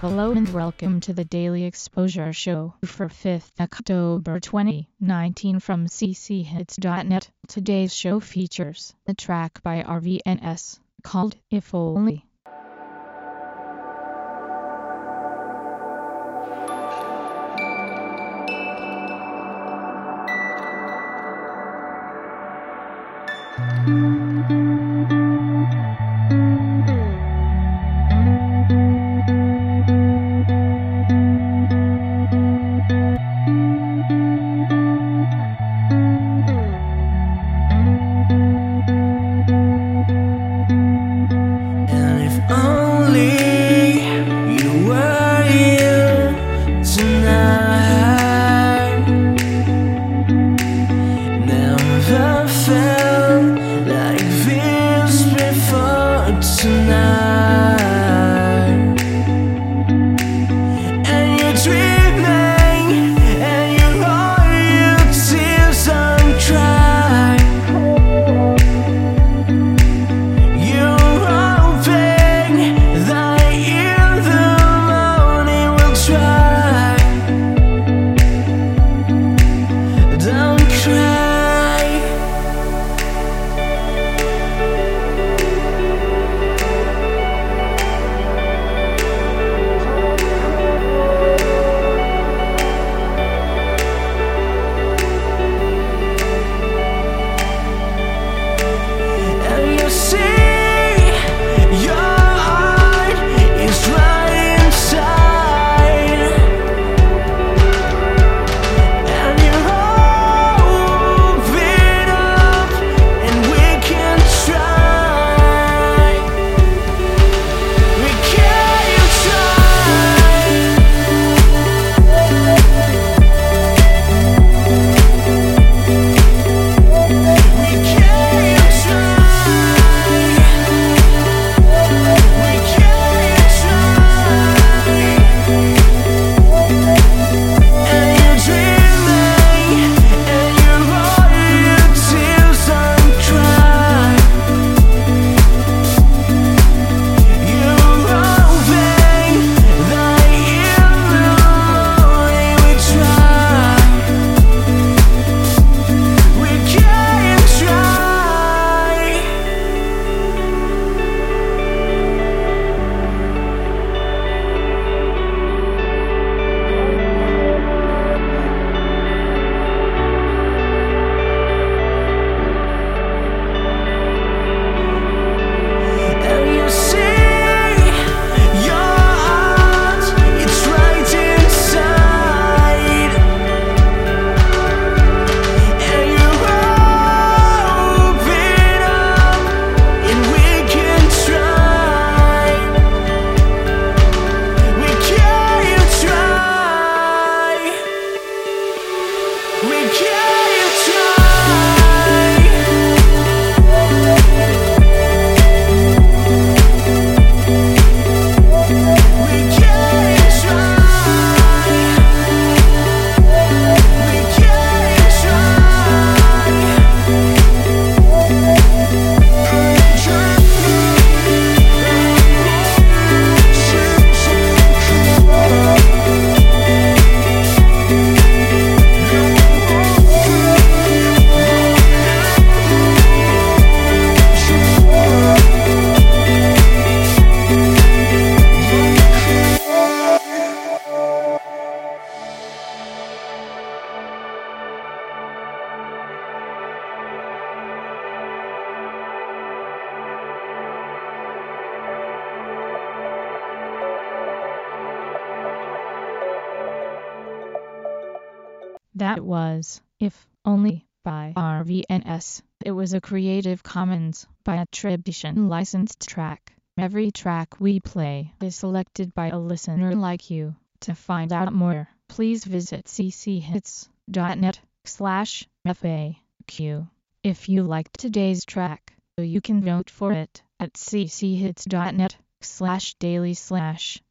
Hello and welcome to the Daily Exposure Show for 5th October 2019 from cchits.net. Today's show features a track by RVNS called If Only. We That was If Only by RVNS. It was a Creative Commons by attribution licensed track. Every track we play is selected by a listener like you. To find out more, please visit cchits.net slash FAQ. If you liked today's track, you can vote for it at cchits.net slash daily slash